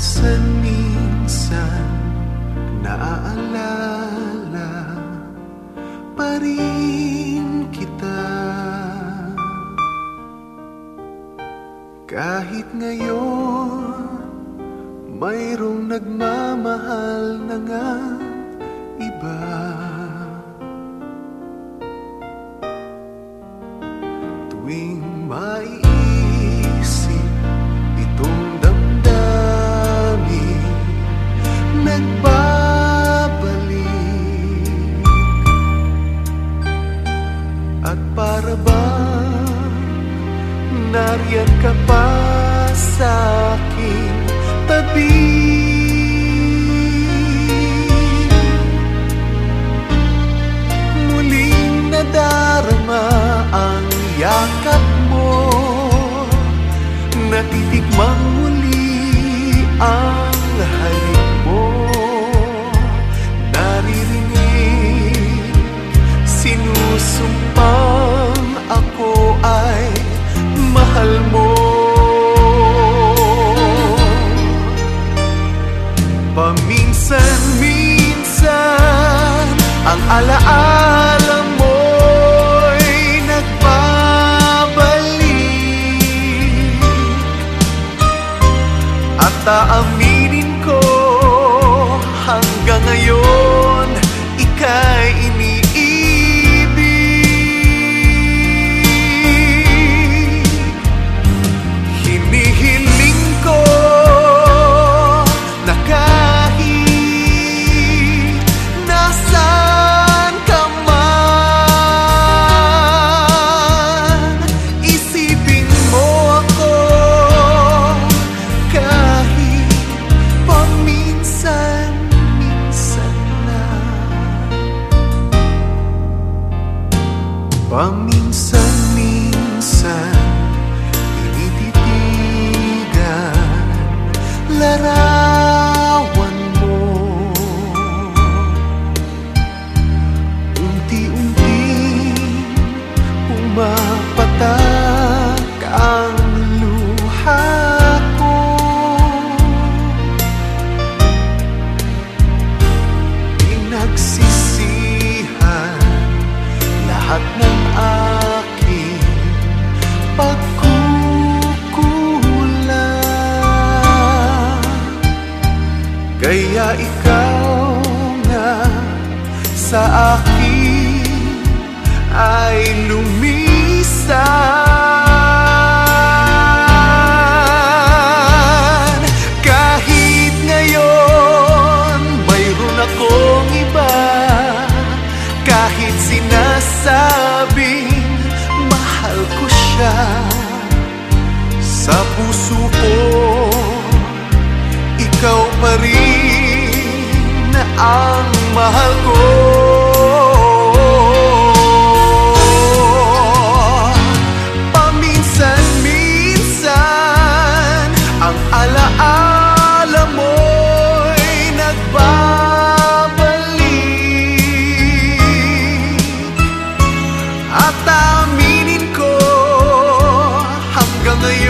Paminsan-minsan naaalala pa rin kita. Kahit ngayon mayroong nagmamahal na nga iba. Tuwing maiisip nariyan ka pa sa aking tabi. Muling nadarama ang yakap mo Natitikmang muli ang alaala mo'y nagbabalik At aaminin ko hanggang ngayon Paminsan-minsan Kaya ikaw nga sa akin ay lumisan Kahit ngayon mayroon akong iba Kahit sinasabing mahal ko siya Sa puso ang mahal ko. Paminsan-minsan ang alaala mo'y nagbabalik. At aminin ko hanggang ngayon